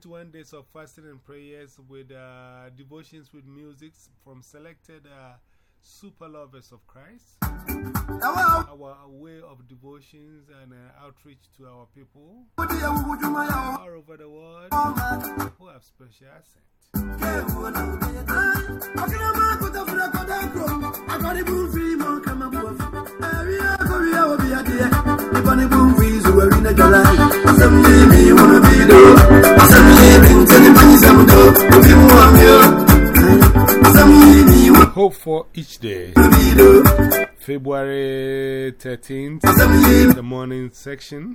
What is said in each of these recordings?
joyful life. 21 days of fasting and prayers with uh, devotions with music from selected uh, super lovers of Christ. Our way of devotions and uh, outreach to our people all over the world who have special accent. Hope for each day. February 13th, the morning section.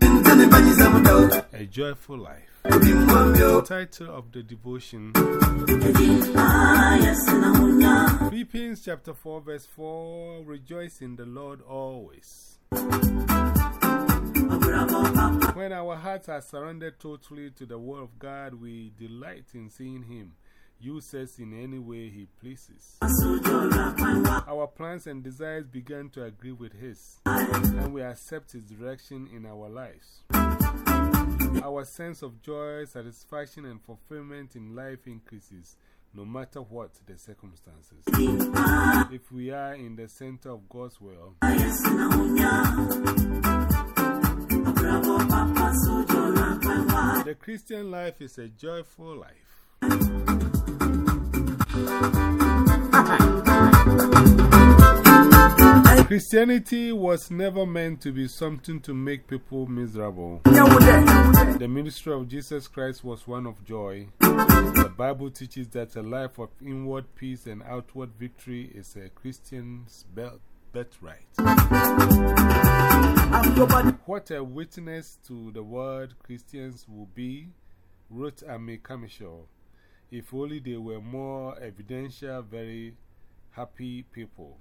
A joyful life. The title of the devotion Philippians chapter 4, verse 4 Rejoice in the Lord always. When our hearts are surrendered totally to the Word of God, we delight in seeing Him use us in any way He pleases. Our plans and desires begin to agree with His, and we accept His direction in our lives. Our sense of joy, satisfaction, and fulfillment in life increases no matter what the circumstances. If we are in the center of God's will, the Christian life is a joyful life. Christianity was never meant to be something to make people miserable. The ministry of Jesus Christ was one of joy. The Bible teaches that a life of inward peace and outward victory is a Christian's birthright. What a witness to the world Christians will be, wrote Amy Carmichael. If only they were more evidential, very happy people.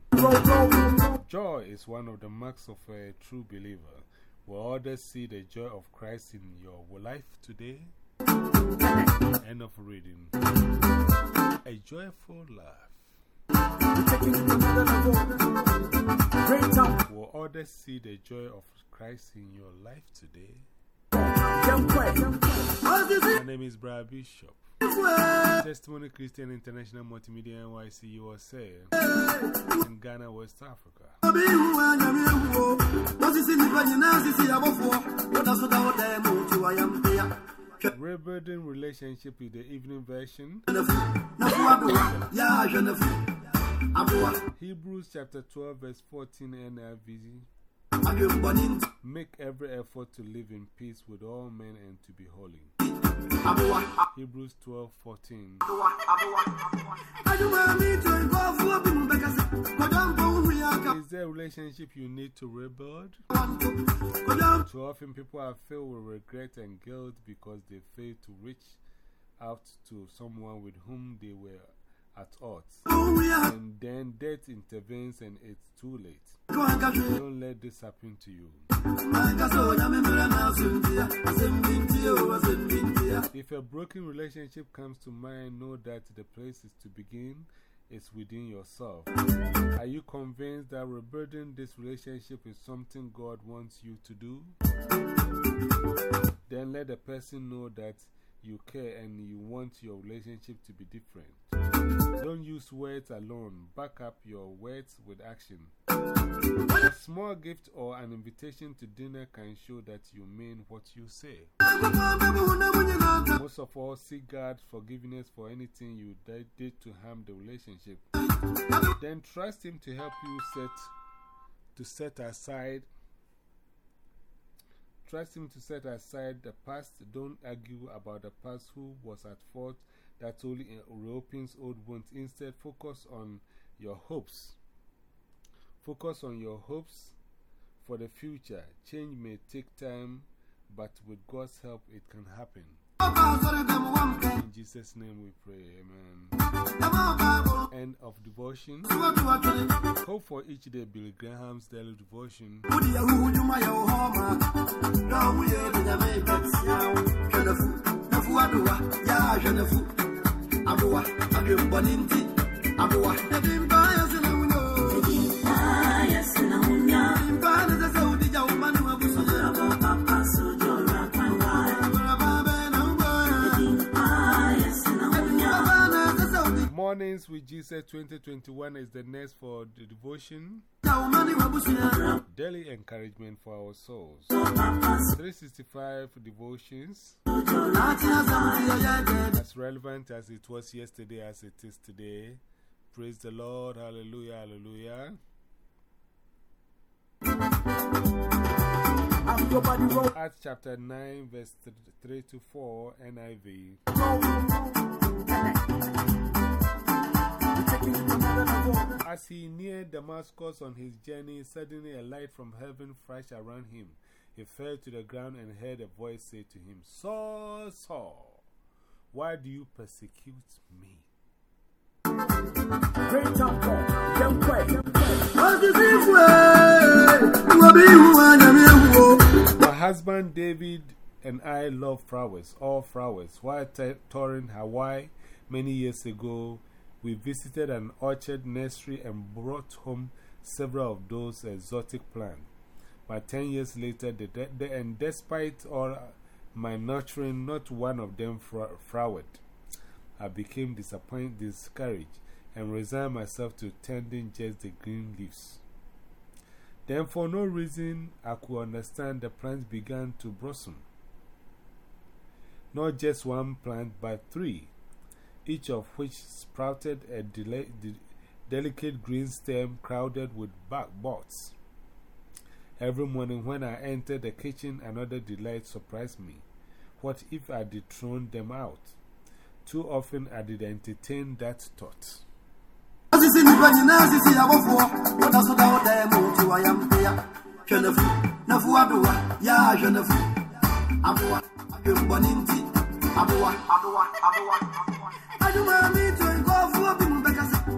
Joy is one of the marks of a true believer. Will others see the joy of Christ in your life today? End of reading. A joyful laugh. Will others see the joy of Christ in your life today? My name is Brad Bishop. Testimony Christian International Multimedia NYC USA in Ghana, West Africa. Rebuilding Relationship is the evening version. Hebrews chapter 12, verse 14 NIV. Make every effort to live in peace with all men and to be holy. Hebrews 12 14. Is there a relationship you need to rebuild? Too often people are filled with regret and guilt because they failed to reach out to someone with whom they were at odds. And then death intervenes and it's too late. Don't let this happen to you. If a broken relationship comes to mind, know that the place is to begin is within yourself. Are you convinced that rebuilding this relationship is something God wants you to do? Then let the person know that you care and you want your relationship to be different. Don't use words alone, back up your words with action. A small gift or an invitation to dinner can show that you mean what you say. Most of all, seek God's forgiveness for anything you did to harm the relationship. Then trust Him to help you set, to set aside Trust him to set aside the past. Don't argue about the past who was at fault. That only reopens old wounds. Instead, focus on your hopes. Focus on your hopes for the future. Change may take time, but with God's help, it can happen. In Jesus' name we pray. Amen. End of devotion. Hope for each day, Billy Graham's daily devotion. Mornings with Jesus 2021 is the next for the devotion. Daily encouragement for our souls. 365 devotions. As relevant as it was yesterday as it is today. Praise the Lord. Hallelujah. Hallelujah. Acts chapter 9, verse 3 to 4, NIV. Neared Damascus on his journey, suddenly a light from heaven flashed around him. He fell to the ground and heard a voice say to him, Saul, Saul, why do you persecute me? My husband David and I love flowers, all flowers. While touring Hawaii many years ago, we visited an orchard nursery and brought home several of those exotic plants. But 10 years later, the, the, and despite all my nurturing, not one of them flowered. I became disappointed, discouraged, and resigned myself to tending just the green leaves. Then, for no reason I could understand, the plants began to blossom. Not just one plant, but three each of which sprouted a de delicate green stem crowded with bark buds. Every morning when I entered the kitchen, another delight surprised me. What if I did thrown them out? Too often I did entertain that thought.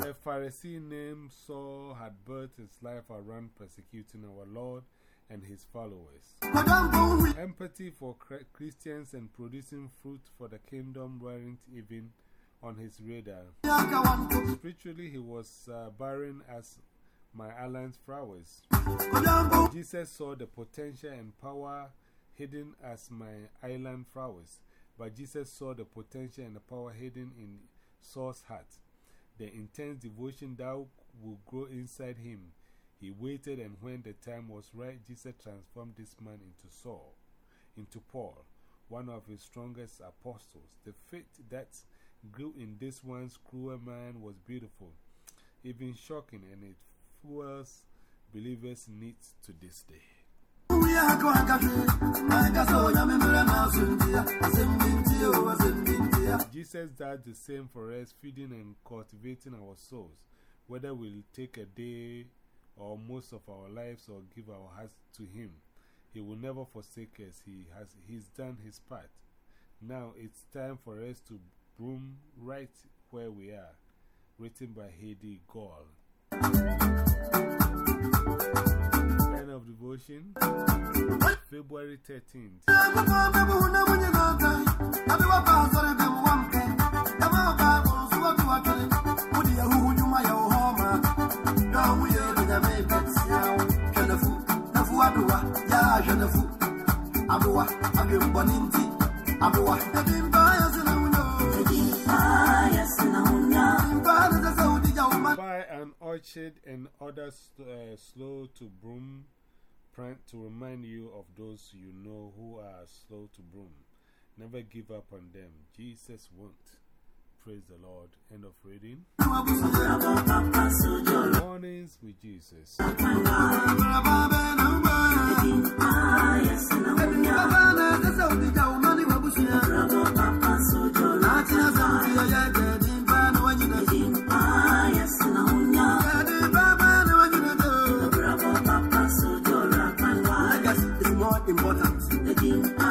A Pharisee named Saul had built his life around persecuting our Lord and his followers. Empathy for Christians and producing fruit for the kingdom weren't even on his radar. Spiritually, he was uh, barren as my island's flowers. Jesus saw the potential and power hidden as my island flowers. But Jesus saw the potential and the power hidden in Saul's heart, the intense devotion that would grow inside him. He waited, and when the time was right, Jesus transformed this man into Saul, into Paul, one of his strongest apostles. The faith that grew in this once cruel man was beautiful, even shocking, and it fuels believers' needs to this day. Jesus does the same for us, feeding and cultivating our souls, whether we'll take a day or most of our lives or give our hearts to Him. He will never forsake us. He has, he's done His part. Now it's time for us to bloom right where we are. Written by Heidi Gaul. End of devotion. February 13th. Buy an orchard and other uh, slow to bloom to remind you of those you know who are slow to bloom. Never give up on them. Jesus won't. Praise the Lord. End of reading. Mornings with Jesus. Thank you, Jesus.